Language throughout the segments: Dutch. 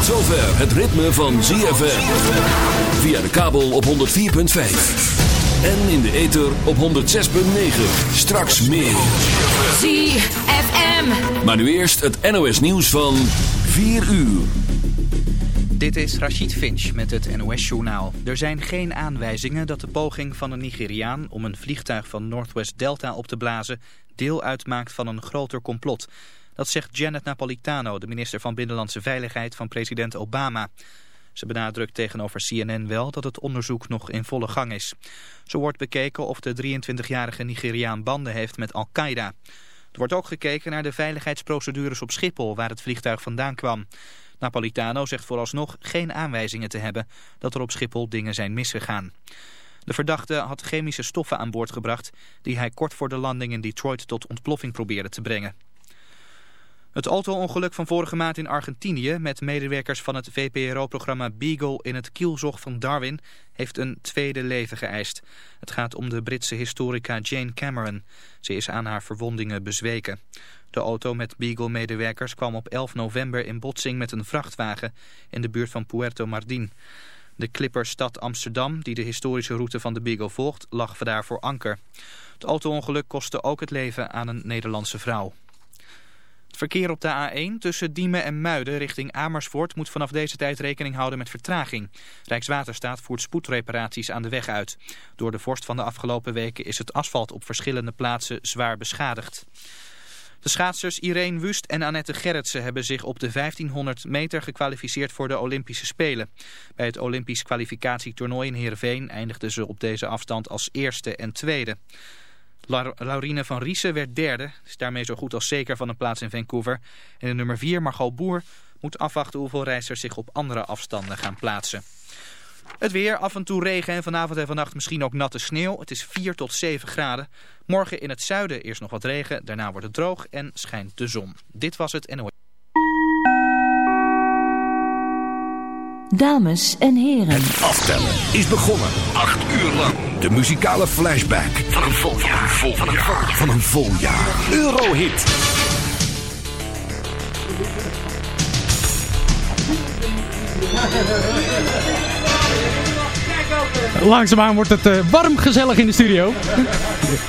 Tot zover het ritme van ZFM. Via de kabel op 104.5. En in de ether op 106.9. Straks meer. ZFM. Maar nu eerst het NOS nieuws van 4 uur. Dit is Rachid Finch met het NOS-journaal. Er zijn geen aanwijzingen dat de poging van een Nigeriaan om een vliegtuig van Northwest Delta op te blazen deel uitmaakt van een groter complot. Dat zegt Janet Napolitano, de minister van Binnenlandse Veiligheid van president Obama. Ze benadrukt tegenover CNN wel dat het onderzoek nog in volle gang is. Zo wordt bekeken of de 23-jarige Nigeriaan banden heeft met Al-Qaeda. Er wordt ook gekeken naar de veiligheidsprocedures op Schiphol, waar het vliegtuig vandaan kwam. Napolitano zegt vooralsnog geen aanwijzingen te hebben dat er op Schiphol dingen zijn misgegaan. De verdachte had chemische stoffen aan boord gebracht die hij kort voor de landing in Detroit tot ontploffing probeerde te brengen. Het auto-ongeluk van vorige maand in Argentinië met medewerkers van het VPRO-programma Beagle in het kielzog van Darwin heeft een tweede leven geëist. Het gaat om de Britse historica Jane Cameron. Ze is aan haar verwondingen bezweken. De auto met Beagle-medewerkers kwam op 11 november in botsing met een vrachtwagen in de buurt van Puerto Mardin. De clipperstad Amsterdam, die de historische route van de Beagle volgt, lag daar voor anker. Het auto-ongeluk kostte ook het leven aan een Nederlandse vrouw. Verkeer op de A1 tussen Diemen en Muiden richting Amersfoort moet vanaf deze tijd rekening houden met vertraging. Rijkswaterstaat voert spoedreparaties aan de weg uit. Door de vorst van de afgelopen weken is het asfalt op verschillende plaatsen zwaar beschadigd. De schaatsers Irene Wust en Annette Gerritsen hebben zich op de 1500 meter gekwalificeerd voor de Olympische Spelen. Bij het Olympisch kwalificatietoernooi in Heerenveen eindigden ze op deze afstand als eerste en tweede. Laurine van Riesen werd derde, is daarmee zo goed als zeker van een plaats in Vancouver. En de nummer 4, Margot Boer, moet afwachten hoeveel reizigers zich op andere afstanden gaan plaatsen. Het weer, af en toe regen en vanavond en vannacht misschien ook natte sneeuw. Het is 4 tot 7 graden. Morgen in het zuiden eerst nog wat regen, daarna wordt het droog en schijnt de zon. Dit was het NOS. Dames en heren. Aftellen is begonnen. 8 uur lang. De muzikale flashback. Van een vol jaar. Vol van, een vol jaar. van een vol jaar. Eurohit. Langzaamaan wordt het uh, warm gezellig in de studio.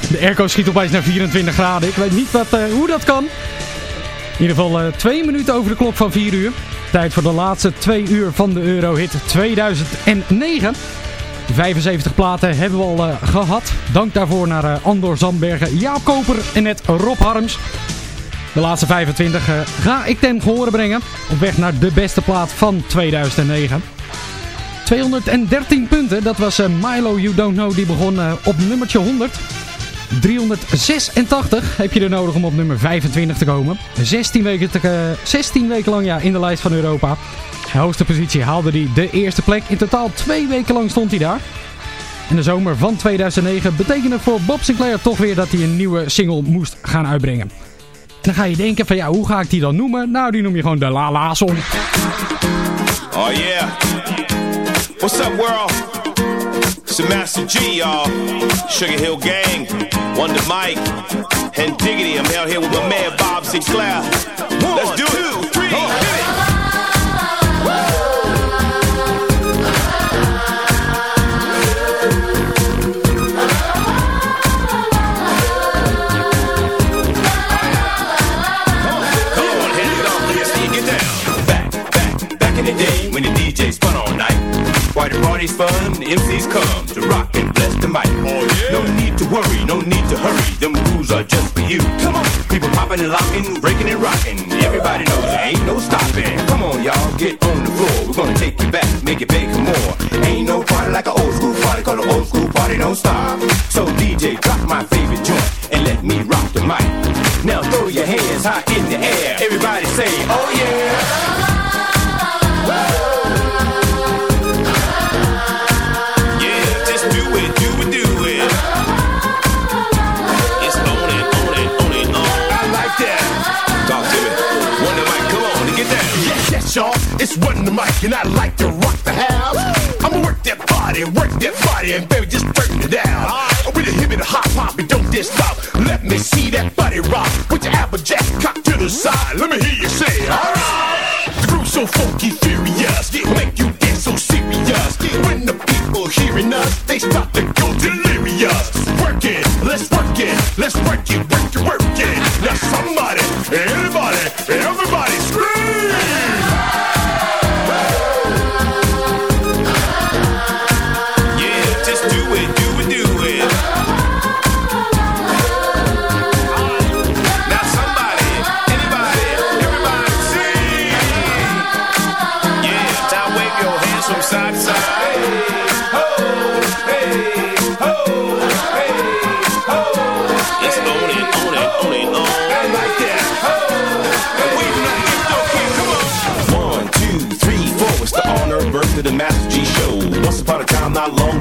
De airco schiet opeens naar 24 graden. Ik weet niet wat, uh, hoe dat kan. In ieder geval uh, twee minuten over de klok van 4 uur. Tijd voor de laatste twee uur van de Eurohit 2009. 75 platen hebben we al gehad. Dank daarvoor naar Andor Zandbergen, Jaap Koper en net Rob Harms. De laatste 25 ga ik ten gehoren brengen. Op weg naar de beste plaat van 2009. 213 punten, dat was Milo You Don't Know, die begon op nummertje 100. 386 heb je er nodig om op nummer 25 te komen. 16 weken, te, 16 weken lang ja, in de lijst van Europa. De hoogste positie haalde hij de eerste plek. In totaal twee weken lang stond hij daar. In de zomer van 2009 betekende voor Bob Sinclair toch weer dat hij een nieuwe single moest gaan uitbrengen. Dan ga je denken van ja, hoe ga ik die dan noemen? Nou, die noem je gewoon de La La Song. Oh yeah. What's up world? The Master G, y'all. Sugar Hill Gang, Wonder Mike, and Diggity. I'm out here with my man Bob Sinclair. Let's do it.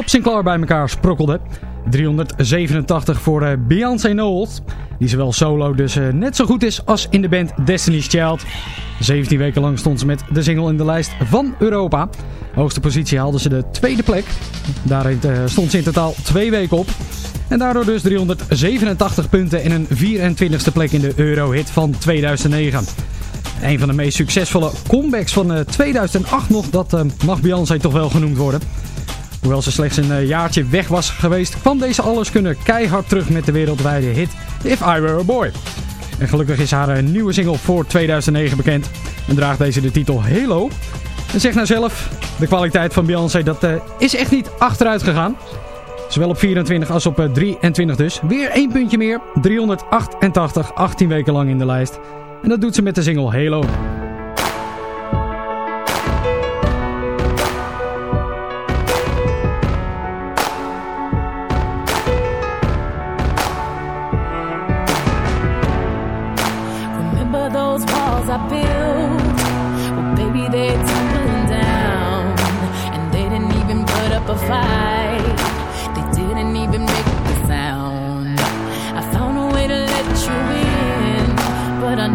Bob Sinclair bij elkaar sprokkelde. 387 voor eh, Beyoncé Knowles. Die zowel solo dus eh, net zo goed is als in de band Destiny's Child. 17 weken lang stond ze met de single in de lijst van Europa. Hoogste positie haalden ze de tweede plek. Daarin eh, stond ze in totaal twee weken op. En daardoor dus 387 punten en een 24ste plek in de Eurohit van 2009. Een van de meest succesvolle comebacks van 2008 nog, dat mag Beyoncé toch wel genoemd worden. Hoewel ze slechts een jaartje weg was geweest, kwam deze alleskunner keihard terug met de wereldwijde hit If I Were A Boy. En gelukkig is haar nieuwe single voor 2009 bekend en draagt deze de titel Halo. En zeg nou zelf, de kwaliteit van Beyoncé dat uh, is echt niet achteruit gegaan. Zowel op 24 als op uh, 23 dus. Weer één puntje meer, 388, 18 weken lang in de lijst. En dat doet ze met de single Halo.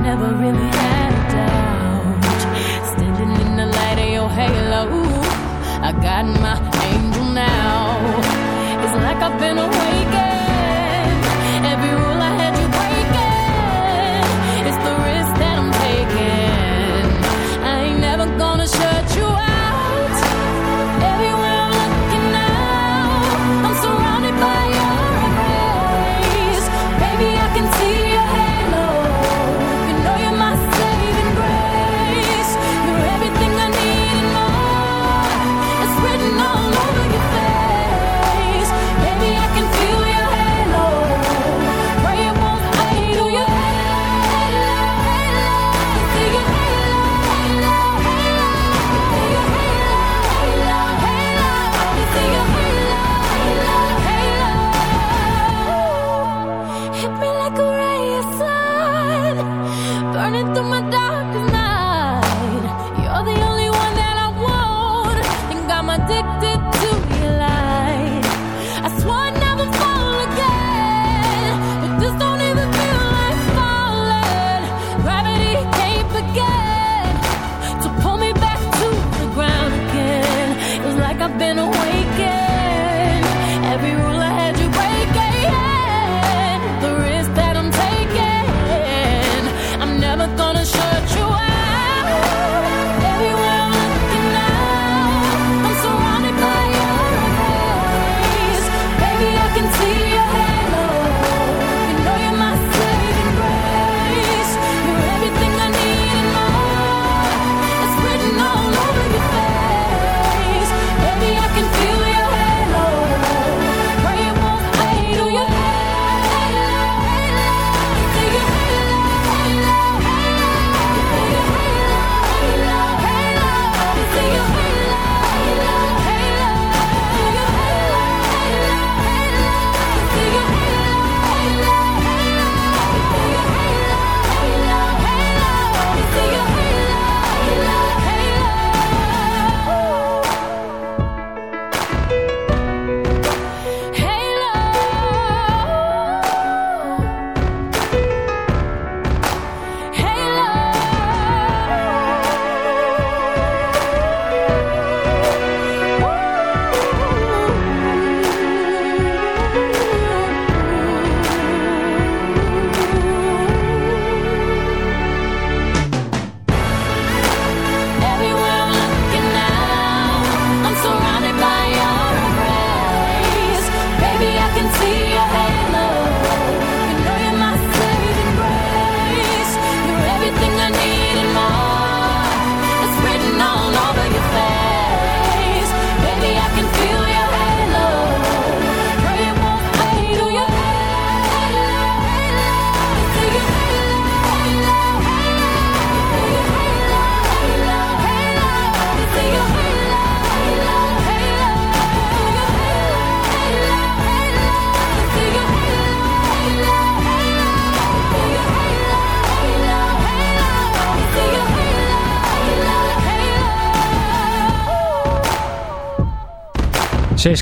never really had a doubt. Standing in the light of your halo, I got my angel now. It's like I've been awakened.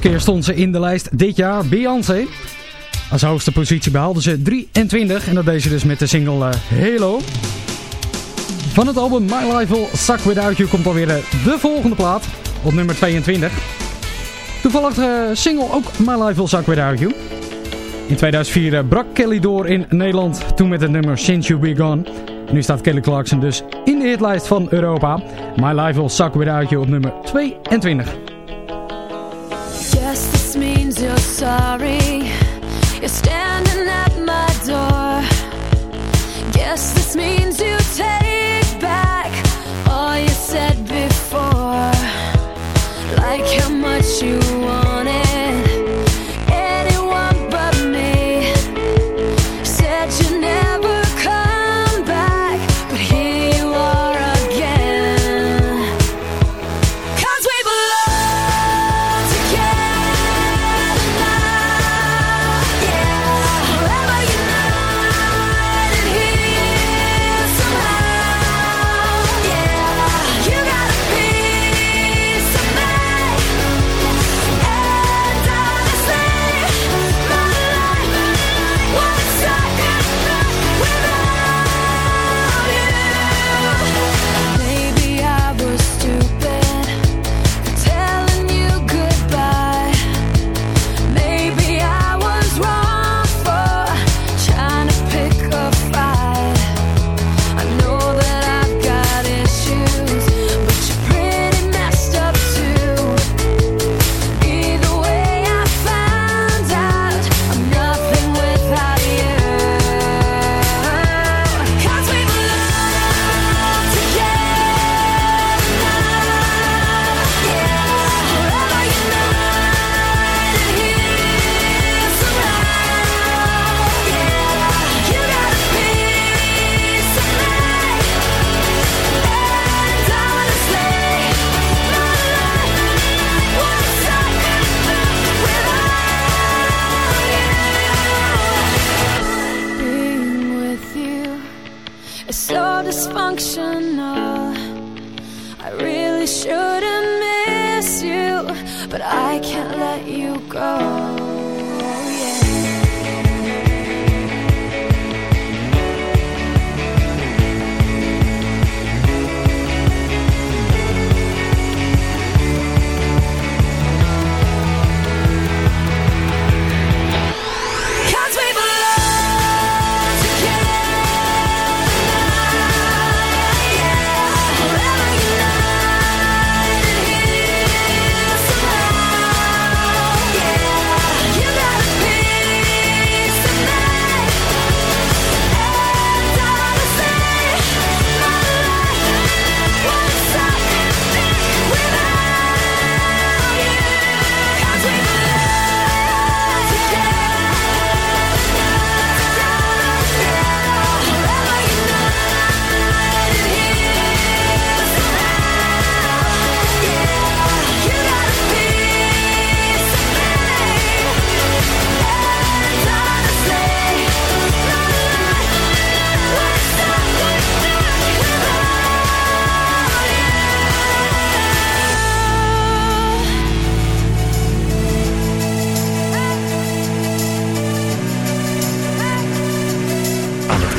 Keer stond ze in de lijst dit jaar. Beyoncé. Als hoogste positie behaalde ze 23 en dat deed ze dus met de single uh, Halo. Van het album My Life Will Suck Without You komt alweer de volgende plaat op nummer 22. Toevallig uh, single ook My Life Will Suck Without You. In 2004 uh, brak Kelly door in Nederland, toen met het nummer Since You Be Gone. Nu staat Kelly Clarkson dus in de hitlijst van Europa. My Life Will Suck Without You op nummer 22. You're sorry. You're standing at my door. Guess this means you take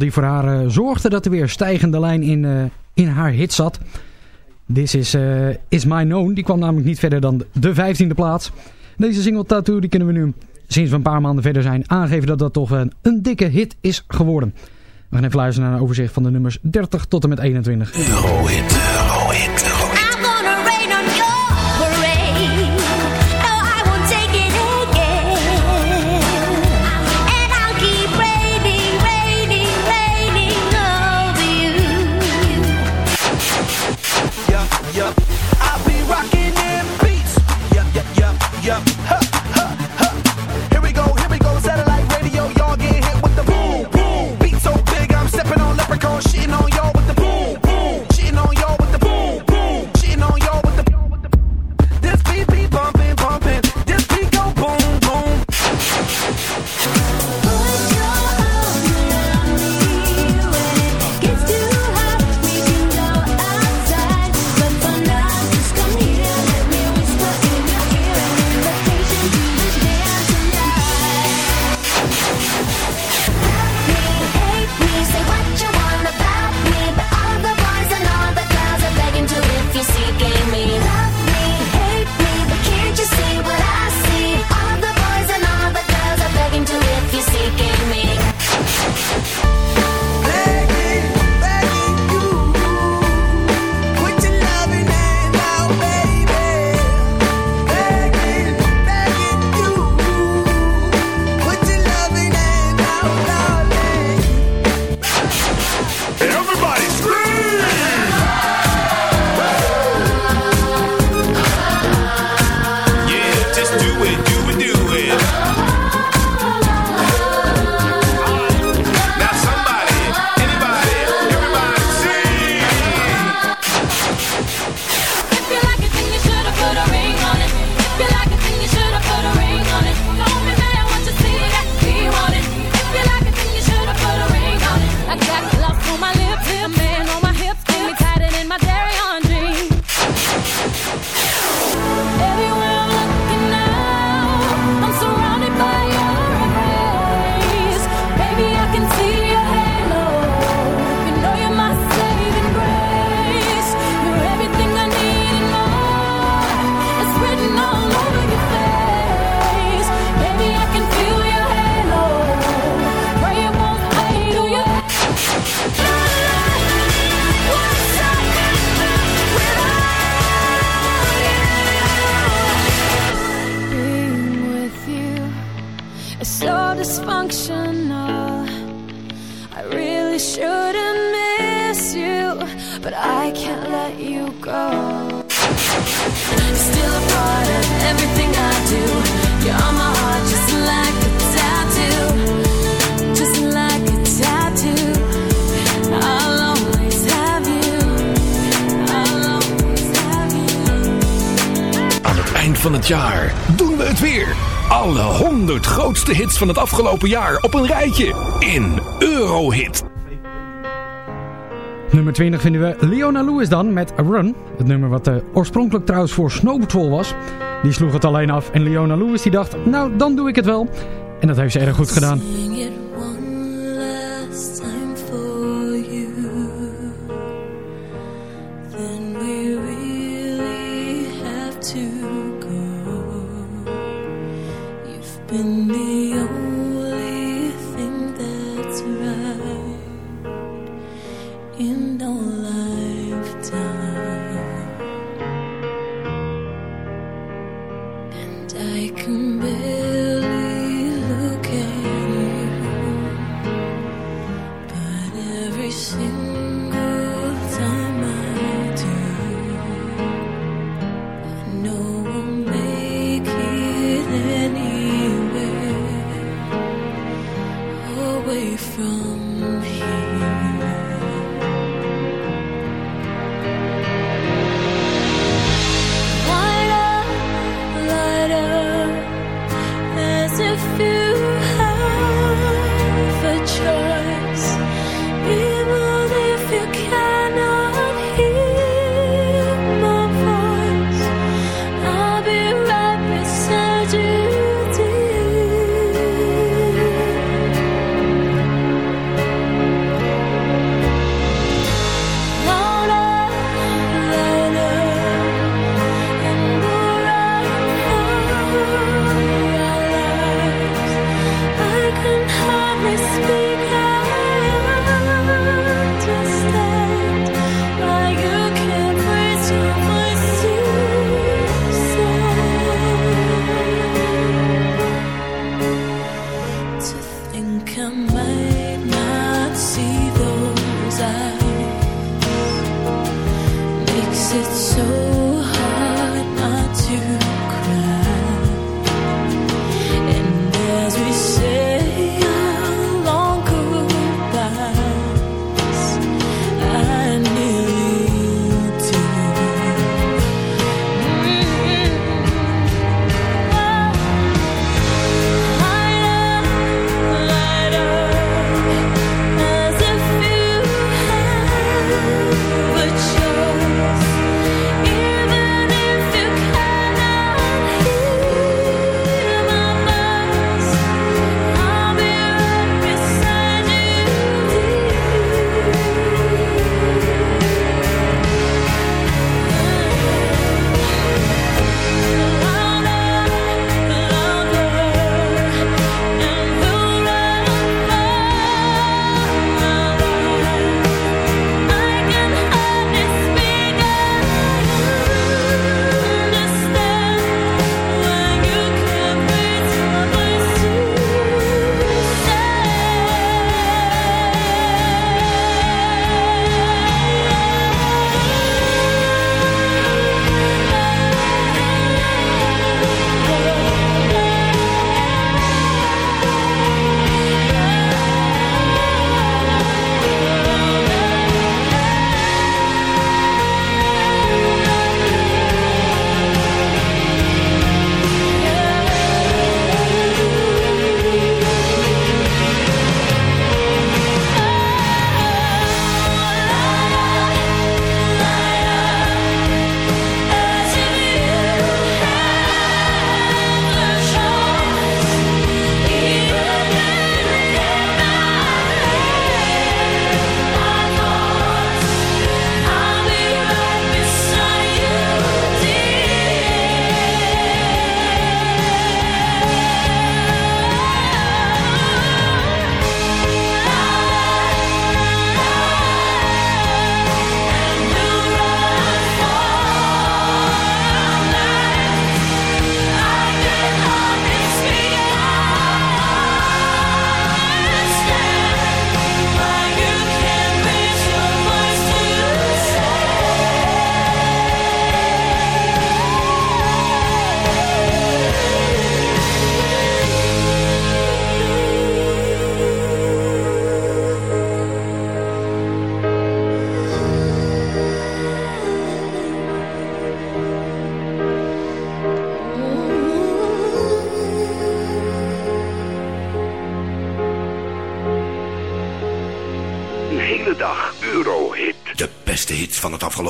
die voor haar eh, zorgde dat er weer stijgende lijn in, eh, in haar hit zat. This is, eh, is My Known. Die kwam namelijk niet verder dan de 15e plaats. Deze single Tattoo die kunnen we nu sinds we een paar maanden verder zijn aangeven dat dat toch een, een dikke hit is geworden. We gaan even luisteren naar een overzicht van de nummers 30 tot en met 21. De grootste hits van het afgelopen jaar op een rijtje in Eurohit. Nummer 20 vinden we Leona Lewis dan met A Run. Het nummer wat eh, oorspronkelijk trouwens voor Snow Patrol was. Die sloeg het alleen af en Leona Lewis die dacht, nou dan doe ik het wel. En dat heeft ze erg goed gedaan.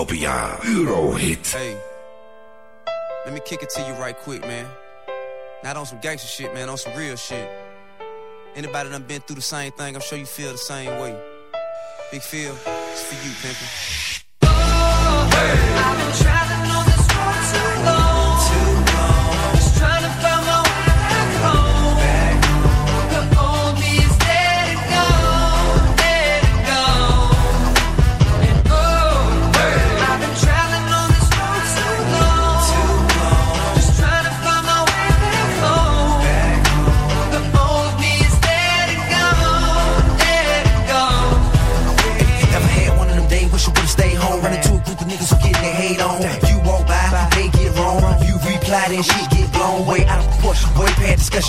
Van het afgelopen jaar. Eurohit. Hey, let me kick it to you right quick, man. Not on some gangster shit, man, on some real shit. Anybody done been through the same thing, I'm sure you feel the same way. Big Phil, it's for you, pimpin'. Ever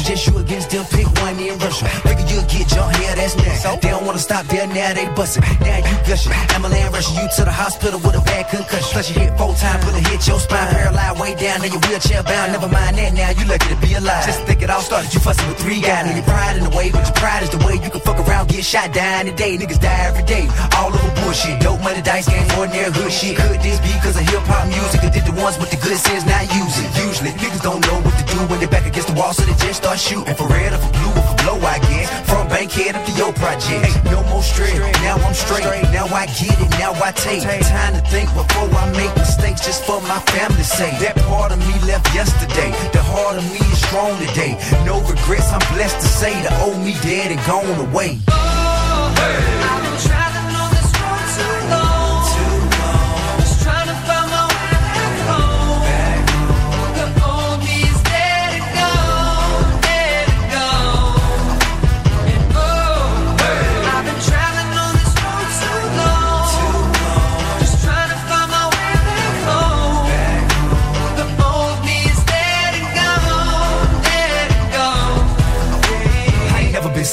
Just you against them, pick one and rush. Nigga, you'll get your hair, that's next. So? Don't wanna stop there, now they bustin'. Now you gushing. Amalan rushing you to the hospital with a bad concussion. Plus you hit four times, but it hit your spine. Paralyzed way down, now you wheelchair bound. Never mind that now, you lucky to be alive. Just think it all started, you fussin' with three guys. Now your pride in the way, but your pride is the way you can fuck around, get shot, die today. Niggas die every day, all over bullshit. Dope money, dice game, ordinary hood shit. Could this be cause of hip hop music? Or did the ones with the good sense not use it? Usually, niggas don't know what to do when they're back against the wall, so they just start shooting. For red or for blue or for blow, I guess. From Bankhead up to your project. Hey, no more straight, now I'm straight. Now I get it, now I take time to think before I make mistakes just for my family's sake. That part of me left yesterday. The heart of me is strong today. No regrets, I'm blessed to say the old me dead and gone away. oh,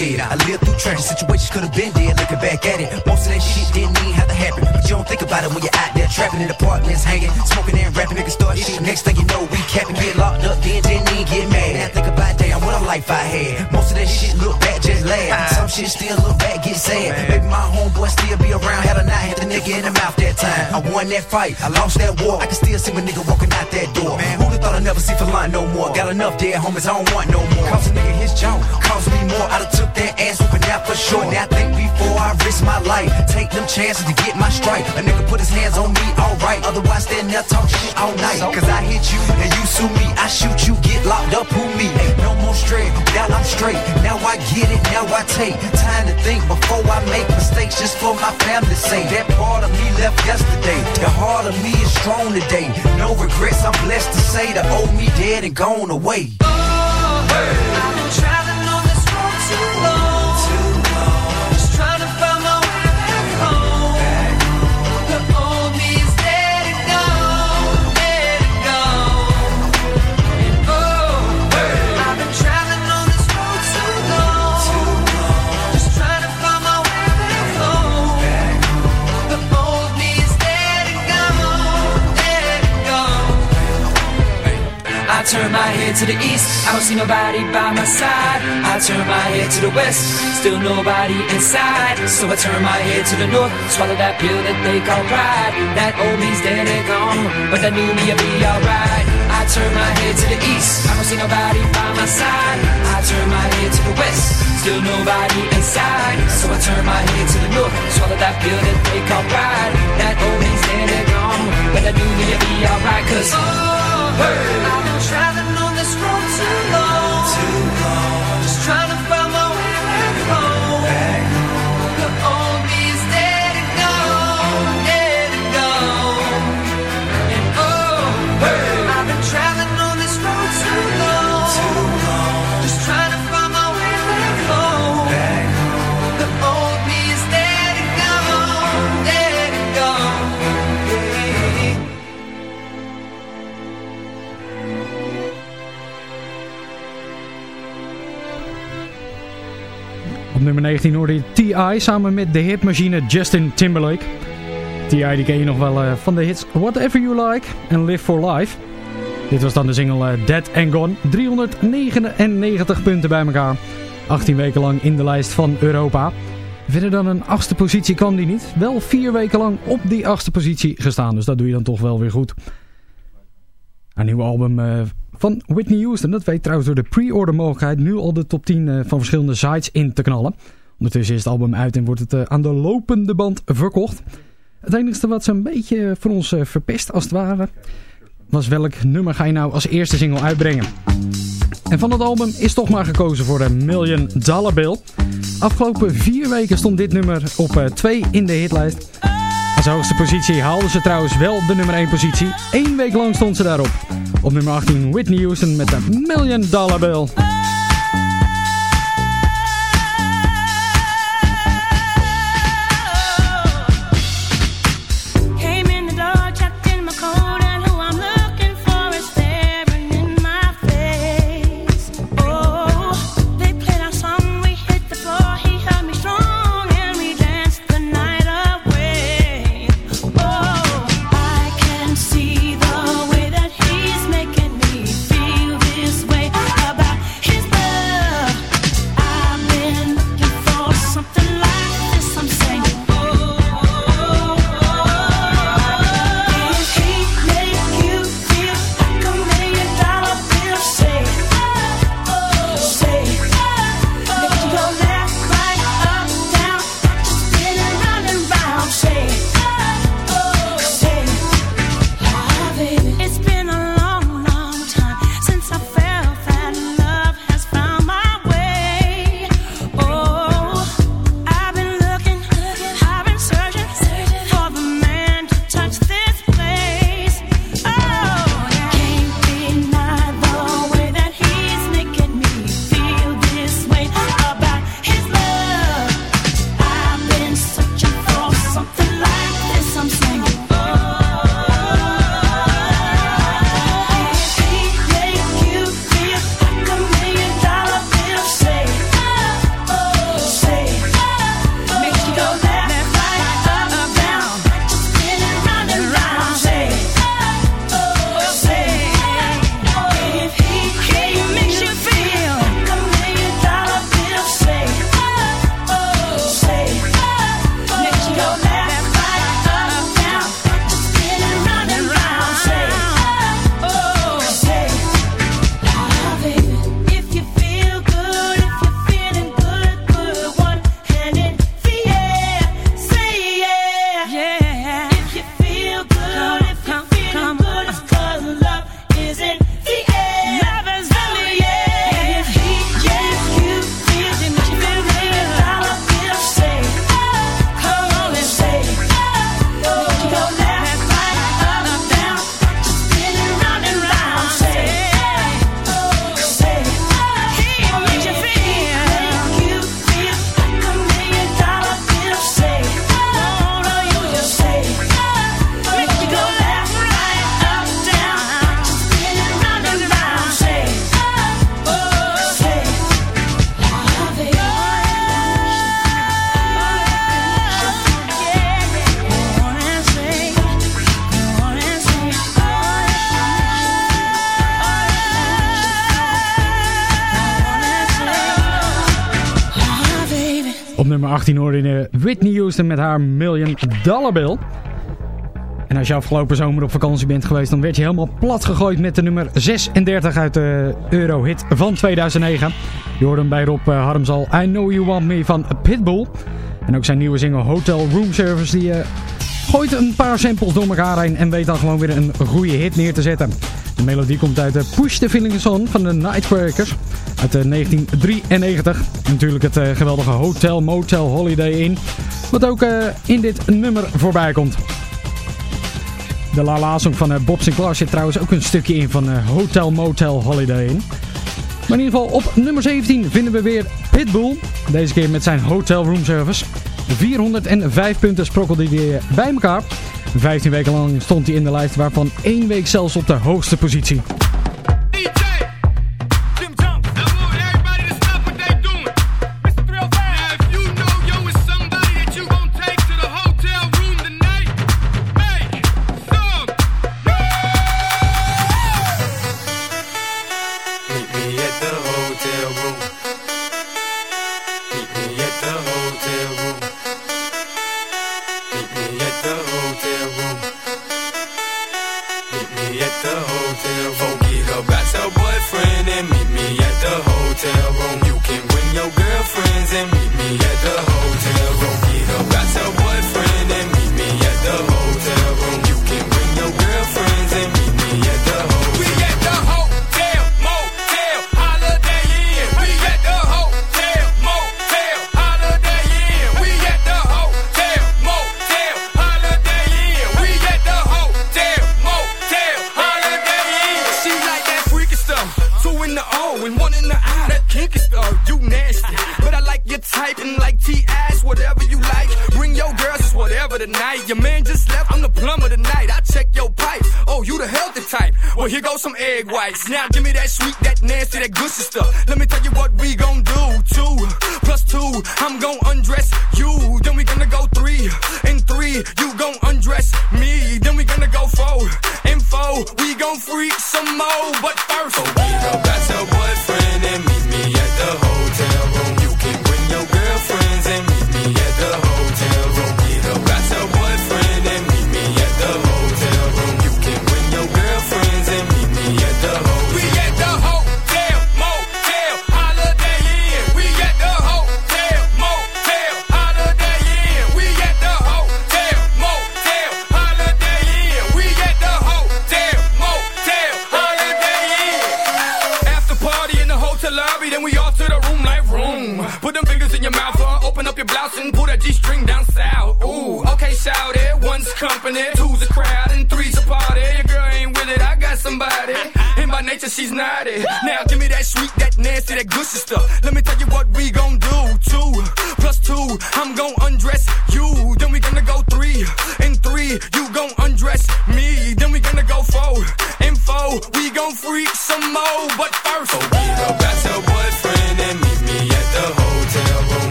Certain situations could have been dead, looking back at it. Most of that shit didn't even have to happen. But you don't think about it when you're out there trapping in apartments, hanging, smoking and rapping, niggas start shit. Next thing you know, we capping, get locked up, then didn't even get mad. Now think about damn, what a life I had. Most of that shit look back, just laugh. Ah. Some shit still look back, get sad. Oh, Maybe my homeboy still be around, had a knife, hit the nigga in the mouth that time. I won that fight, I lost that war. I can still see my nigga walking out that door. Man, who'da thought I'd never see for line no more? Got enough dead homies, I don't want no more. Cost a nigga his jaw, cost me more. I done took that ass whooping out for sure. Now think before I risk my life. Take them chances to get my strike. A nigga put his hands on me, alright. Otherwise, stand there talk shit all night. Cause I hit you and you sue me. I shoot you, get locked up, who me? No more straight, now I'm straight. Now I get it, now I take time to think before I make mistakes just for my family's sake. That part of me left yesterday. The heart of me is strong today. No regrets, I'm blessed to say the old me dead and gone away. Oh, I've been I turn my head to the east, I don't see nobody by my side. I turn my head to the west, still nobody inside. So I turn my head to the north, swallow that pill that they call pride. That old me's dead and gone, but that new me'll be alright. I turn my head to the east, I don't see nobody by my side. I turn my head to the west, still nobody inside. So I turn my head to the north, swallow that pill that they call pride. That old me's dead and gone, but that new me'll be alright. Cause oh, I've been traveling on this road too long. Op nummer 19 hoorde je T.I. samen met de hitmachine Justin Timberlake. T.I. die ken je nog wel eh, van de hits Whatever You Like en Live For Life. Dit was dan de single eh, Dead and Gone. 399 punten bij elkaar. 18 weken lang in de lijst van Europa. Verder dan een achtste positie kwam die niet. Wel vier weken lang op die achtste positie gestaan. Dus dat doe je dan toch wel weer goed. Een nieuwe album eh, van Whitney Houston. Dat weet trouwens door de pre-order mogelijkheid nu al de top 10 eh, van verschillende sites in te knallen. Ondertussen is het album uit en wordt het eh, aan de lopende band verkocht. Het enige wat ze een beetje voor ons eh, verpest als het ware... was welk nummer ga je nou als eerste single uitbrengen. En van het album is toch maar gekozen voor een Million Dollar Bill. Afgelopen vier weken stond dit nummer op 2 in de hitlijst. Als hoogste positie haalden ze trouwens wel de nummer 1 positie. Eén week lang stond ze daarop. Op nummer 18 Whitney Houston met de Million Dollar Bill. 18 hoorde je Whitney Houston met haar Million Dollar Bill. En als je afgelopen zomer op vakantie bent geweest, dan werd je helemaal plat gegooid met de nummer 36 uit de Eurohit van 2009. Je bij Rob eh, Harmsal I Know You Want Me van Pitbull. En ook zijn nieuwe single Hotel Room Service, die uh, gooit een paar samples door elkaar heen en weet dan gewoon weer een goede hit neer te zetten. De melodie komt uit de Push the Feelings On van de Nightworkers uit 1993. En natuurlijk het uh, geweldige Hotel Motel Holiday in, wat ook in dit nummer voorbij komt. De La La Song van Bob Sinclair zit trouwens ook een stukje in van Hotel Motel Holiday in. Maar in ieder geval op nummer 17 vinden we weer Pitbull. Deze keer met zijn Hotel Room Service. 405 punten sprokkelde hij bij elkaar. 15 weken lang stond hij in de lijst, waarvan één week zelfs op de hoogste positie.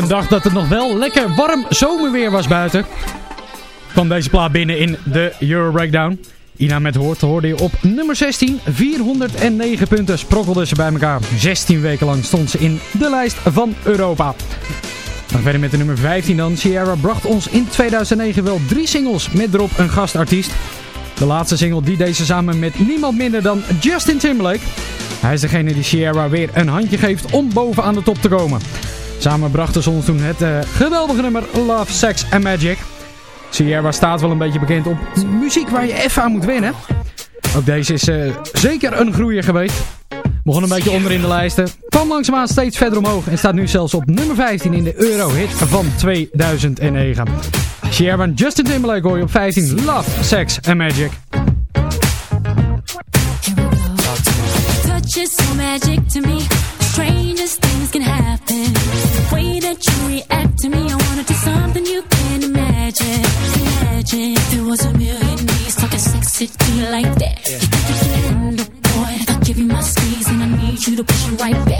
Een dag dat het nog wel lekker warm zomerweer was buiten, kwam deze plaat binnen in de Euro Breakdown. Ina met Hoort hoorde je op nummer 16. 409 punten sprokkelden ze bij elkaar. 16 weken lang stond ze in de lijst van Europa. Dan verder met de nummer 15 dan. Sierra bracht ons in 2009 wel drie singles met erop een gastartiest. De laatste single die deze samen met niemand minder dan Justin Timberlake. Hij is degene die Sierra weer een handje geeft om bovenaan de top te komen. Samen brachten ze ons toen het uh, geweldige nummer Love, Sex and Magic. Sierra staat wel een beetje bekend op muziek waar je even aan moet winnen. Ook deze is uh, zeker een groeier geweest. Begon een beetje onder in de lijsten. Kwam langzaamaan steeds verder omhoog. En staat nu zelfs op nummer 15 in de Eurohit van 2009. Sierra en Justin Timberlake hoor je op 15. Love, Sex and Magic. Touch is magic to me. Strangest things can happen. Sexy to you like that. You think you can handle, boy? I'll give you my squeeze and I need you to push it right back.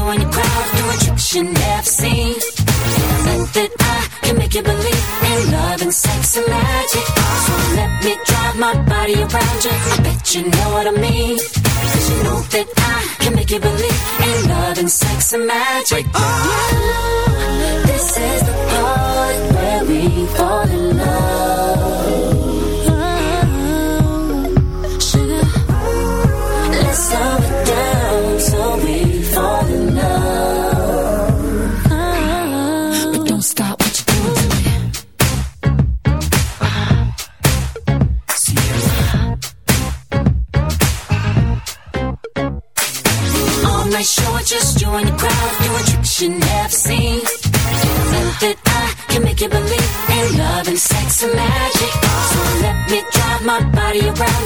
You and the crowd doing tricks you never seen. Think that I can make you believe in love and sex and magic. So let me drive my body around you. I bet you know what I mean. Cause you know that I can make you believe in love and sex and magic. Oh, this is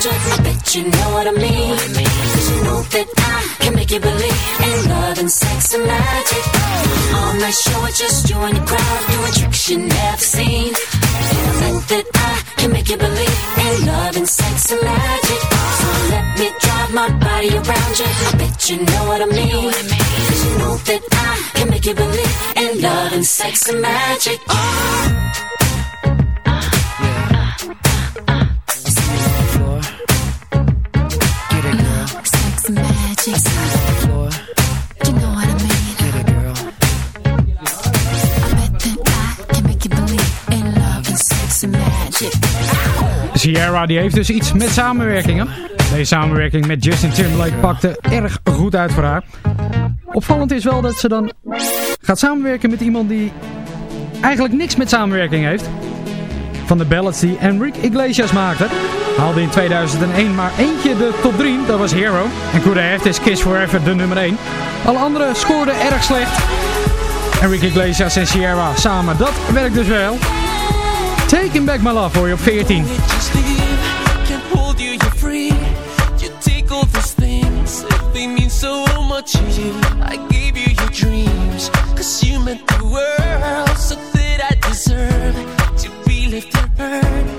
body. I bet you know what I mean. Cause you know that I can make you believe in love and sex and magic. All night show it's just you and the crowd doing tricks you never seen. Think that I can make you believe in love and sex and magic. So let me drive my body around you. I bet you know what I mean. Cause you know that I can make you believe in love and sex and magic. Love, Sierra die heeft dus iets met samenwerkingen. Deze samenwerking met Justin Timberlake pakte erg goed uit voor haar. Opvallend is wel dat ze dan gaat samenwerken met iemand die eigenlijk niks met samenwerking heeft. Van de ballads die Enrique Iglesias maakte. Haalde in 2001 maar eentje de top 3, dat was Hero. En Could I Have This Kiss Forever de nummer 1. Alle anderen scoorden erg slecht. Enrique Iglesias en Sierra samen, dat werkt dus wel. Taking Back My Love hoor je op 14. Just leave, can't hold you, you're free. You take all those things, if they mean so much to you. I gave you your dreams, cause you meant the world. So that I deserve to be lifted burn.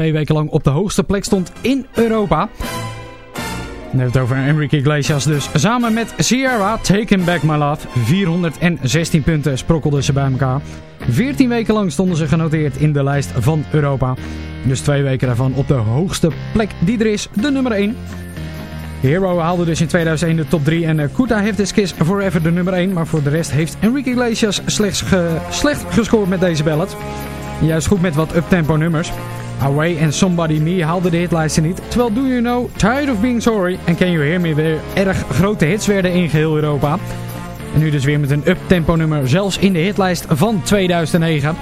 Twee weken lang op de hoogste plek stond in Europa. Dan hebben het over Enrique Iglesias dus. Samen met Sierra, Taken Back My Love. 416 punten sprokkelden ze bij elkaar. 14 weken lang stonden ze genoteerd in de lijst van Europa. Dus twee weken daarvan op de hoogste plek die er is, de nummer 1. Hero haalde dus in 2001 de top 3 en uh, Kuta heeft this kiss forever de nummer 1. Maar voor de rest heeft Enrique Iglesias slechts slecht gescoord met deze ballad. Juist goed met wat uptempo nummers. Away and Somebody Me haalden de hitlijsten niet. Terwijl Do You Know, Tired of Being Sorry en Can You Hear Me weer erg grote hits werden in geheel Europa. En nu dus weer met een uptempo nummer zelfs in de hitlijst van 2009.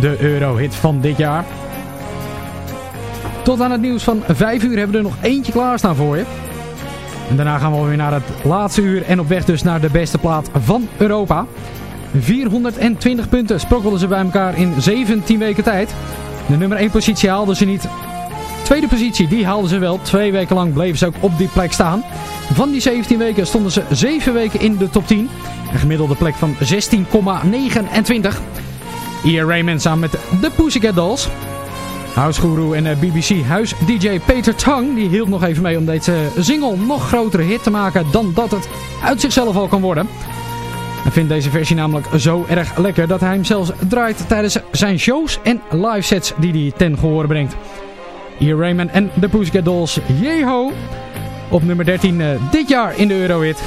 De Eurohit van dit jaar. Tot aan het nieuws van 5 uur hebben we er nog eentje klaarstaan voor je. En daarna gaan we weer naar het laatste uur en op weg dus naar de beste plaat van Europa. 420 punten sprokkelden ze bij elkaar in 17 weken tijd. De nummer 1 positie haalden ze niet. Tweede positie, die haalden ze wel. Twee weken lang bleven ze ook op die plek staan. Van die 17 weken stonden ze 7 weken in de top 10. Een gemiddelde plek van 16,29. Ian Raymond samen met de Pussycat Dolls. Housegoeroe en eh, BBC huis DJ Peter Tang die hield nog even mee om deze single nog grotere hit te maken dan dat het uit zichzelf al kan worden. Hij vindt deze versie namelijk zo erg lekker dat hij hem zelfs draait tijdens zijn shows en live sets die hij ten gehoor brengt. Hier Raymond en de Pussycat Dolls, Yeho! Op nummer 13 eh, dit jaar in de Eurohit.